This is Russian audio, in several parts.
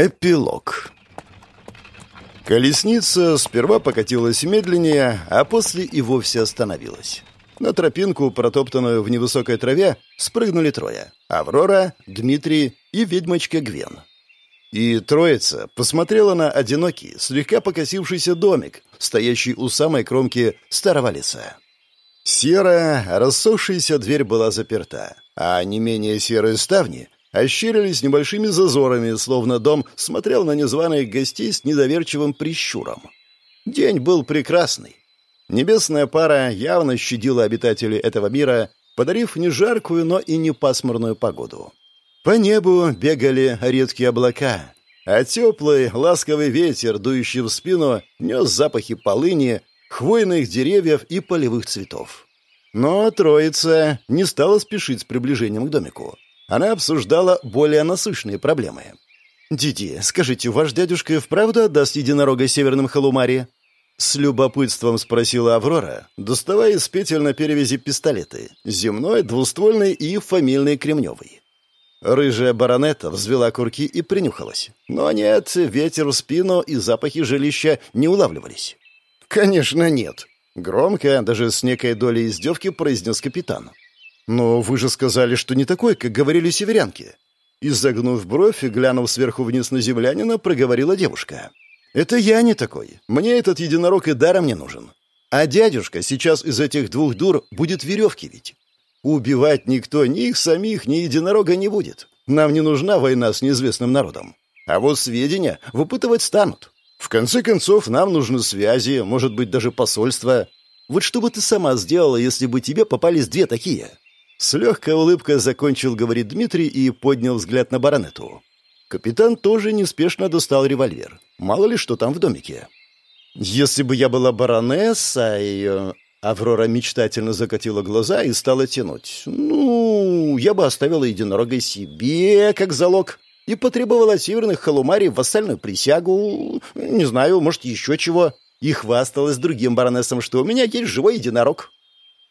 Эпилог Колесница сперва покатилась медленнее, а после и вовсе остановилась. На тропинку, протоптанную в невысокой траве, спрыгнули трое. Аврора, Дмитрий и ведьмочка Гвен. И троица посмотрела на одинокий, слегка покосившийся домик, стоящий у самой кромки старого леса. Серая, рассохшаяся дверь была заперта, а не менее серые ставни ощерились небольшими зазорами, словно дом смотрел на незваных гостей с недоверчивым прищуром. День был прекрасный. Небесная пара явно щадила обитателей этого мира, подарив не жаркую, но и не пасмурную погоду. По небу бегали редкие облака, а теплый, ласковый ветер, дующий в спину, нес запахи полыни, хвойных деревьев и полевых цветов. Но троица не стала спешить с приближением к домику. Она обсуждала более насущные проблемы. «Диди, скажите, ваш дядюшка и вправду отдаст единорога северным халумаре?» С любопытством спросила Аврора, доставая из петель на перевязи пистолеты. Земной, двуствольный и фамильный кремневый. Рыжая баронета взвела курки и принюхалась. Но нет, ветер в спину и запахи жилища не улавливались. «Конечно, нет», — громко, даже с некой долей издевки произнес капитан. «Но вы же сказали, что не такой, как говорили северянки». Изогнув бровь и глянув сверху вниз на землянина, проговорила девушка. «Это я не такой. Мне этот единорог и даром не нужен. А дядюшка сейчас из этих двух дур будет веревки ведь. Убивать никто, ни их самих, ни единорога не будет. Нам не нужна война с неизвестным народом. А вот сведения выпытывать станут. В конце концов, нам нужны связи, может быть, даже посольство. Вот что бы ты сама сделала, если бы тебе попались две такие?» С легкой улыбкой закончил говорить Дмитрий и поднял взгляд на баронету. Капитан тоже неспешно достал револьвер. Мало ли что там в домике. «Если бы я была баронессой...» э, Аврора мечтательно закатила глаза и стала тянуть. «Ну, я бы оставила единорога себе, как залог, и потребовала от северных халумарий вассальную присягу, не знаю, может, еще чего, и хвасталась другим баронессам, что у меня есть живой единорог».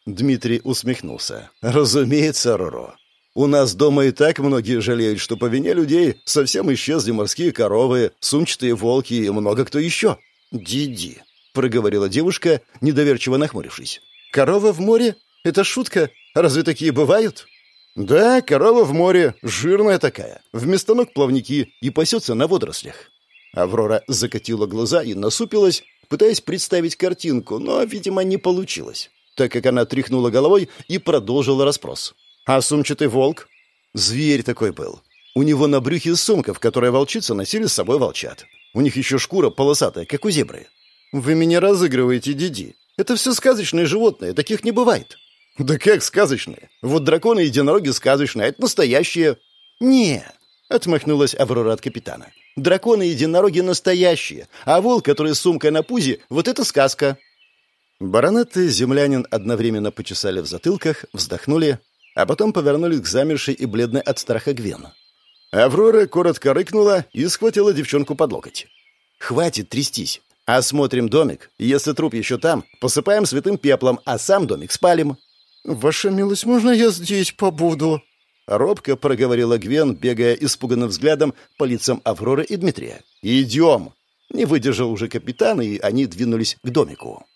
Дмитрий усмехнулся. «Разумеется, Роро. У нас дома и так многие жалеют, что по вине людей совсем исчезли морские коровы, сумчатые волки и много кто еще». «Диди», — проговорила девушка, недоверчиво нахмурившись. «Корова в море? Это шутка? Разве такие бывают?» «Да, корова в море, жирная такая, вместо ног плавники и пасется на водорослях». Аврора закатила глаза и насупилась, пытаясь представить картинку, но, видимо, не получилось так как она тряхнула головой и продолжила расспрос. «А сумчатый волк?» «Зверь такой был. У него на брюхе сумка, в которой волчицы носили с собой волчат. У них еще шкура полосатая, как у зебры». «Вы меня разыгрываете, Диди. Это все сказочные животные, таких не бывает». «Да как сказочные? Вот драконы и единороги сказочные, а это настоящие». «Не», — отмахнулась Аврора от капитана. «Драконы и единороги настоящие, а волк, который с сумкой на пузе, вот это сказка». Баронет и землянин одновременно почесали в затылках, вздохнули, а потом повернулись к замершей и бледной от страха Гвен. Аврора коротко рыкнула и схватила девчонку под локоть. «Хватит трястись. Осмотрим домик. Если труп еще там, посыпаем святым пеплом, а сам домик спалим». «Ваша милость, можно я здесь побуду?» Робко проговорила Гвен, бегая испуганным взглядом по лицам Авроры и Дмитрия. «Идем!» Не выдержал уже капитан, и они двинулись к домику.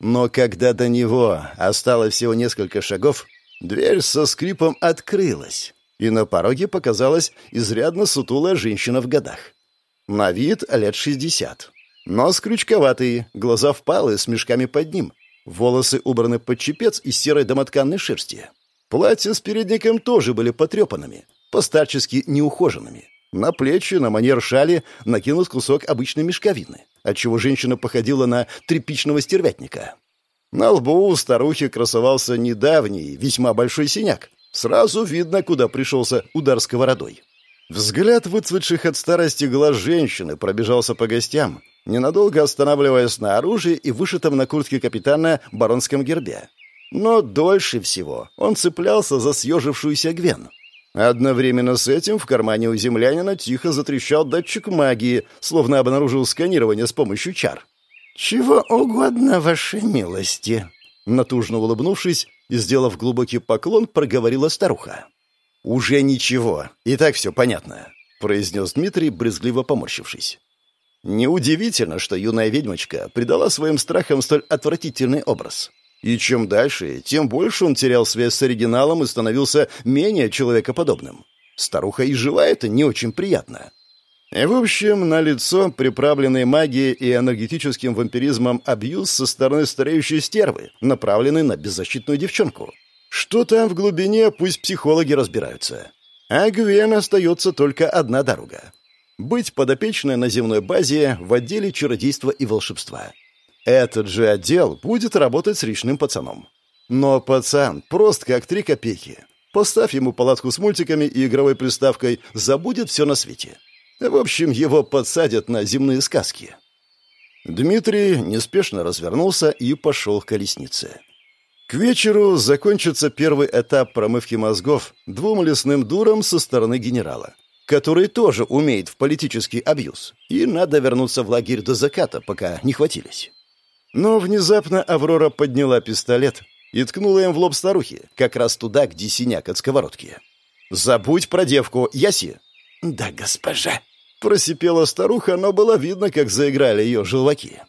Но когда до него осталось всего несколько шагов, дверь со скрипом открылась, и на пороге показалась изрядно сутулая женщина в годах. На вид лет шестьдесят. Нос крючковатый, глаза впалые, с мешками под ним. Волосы убраны под чепец из серой домотканной шерсти. Платья с передником тоже были потрепанными, постарчески неухоженными. На плечи, на манер шали, накинут кусок обычной мешковины, отчего женщина походила на тряпичного стервятника. На лбу у старухи красовался недавний, весьма большой синяк. Сразу видно, куда пришелся удар сковородой. Взгляд выцветших от старости глаз женщины пробежался по гостям, ненадолго останавливаясь на оружии и вышитом на куртке капитана баронском гербе. Но дольше всего он цеплялся за съежившуюся Гвен — Одновременно с этим в кармане у землянина тихо затрещал датчик магии, словно обнаружил сканирование с помощью чар. «Чего угодно, вашей милости», — натужно улыбнувшись и сделав глубокий поклон, проговорила старуха. «Уже ничего, и так все понятно», — произнес Дмитрий, брезгливо поморщившись. Неудивительно, что юная ведьмочка придала своим страхам столь отвратительный образ. И чем дальше, тем больше он терял связь с оригиналом и становился менее человекоподобным. Старуха и жива это не очень приятно. В общем, на лицо приправленный магией и энергетическим вампиризмом абьюз со стороны стареющей стервы, направленный на беззащитную девчонку. Что там в глубине, пусть психологи разбираются. А Гвен остается только одна дорога. Быть подопечной на земной базе в отделе чародейства и волшебства. Этот же отдел будет работать с речным пацаном. Но пацан прост как три копейки. Поставь ему палатку с мультиками и игровой приставкой, забудет все на свете. В общем, его подсадят на земные сказки. Дмитрий неспешно развернулся и пошел к колеснице. К вечеру закончится первый этап промывки мозгов двум лесным дурам со стороны генерала, который тоже умеет в политический абьюз, и надо вернуться в лагерь до заката, пока не хватились. Но внезапно Аврора подняла пистолет и ткнула им в лоб старухи, как раз туда, где синяк от сковородки. «Забудь про девку, Яси!» «Да, госпожа!» Просипела старуха, но было видно, как заиграли ее желваки.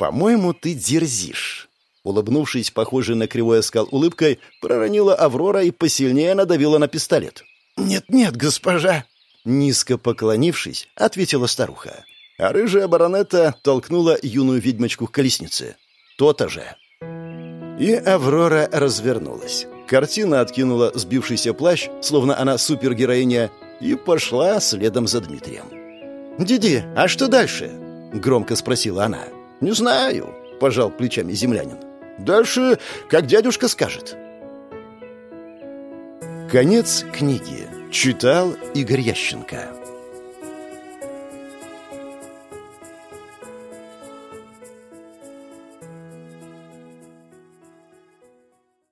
«По-моему, ты дерзишь!» Улыбнувшись, похожей на кривой оскал улыбкой, проронила Аврора и посильнее надавила на пистолет. «Нет-нет, госпожа!» Низко поклонившись, ответила старуха а рыжая баронета толкнула юную ведьмочку к колеснице. То-то же. И Аврора развернулась. Картина откинула сбившийся плащ, словно она супергероиня, и пошла следом за Дмитрием. «Диди, а что дальше?» — громко спросила она. «Не знаю», — пожал плечами землянин. «Дальше, как дядюшка скажет». Конец книги. Читал Игорь Ященко.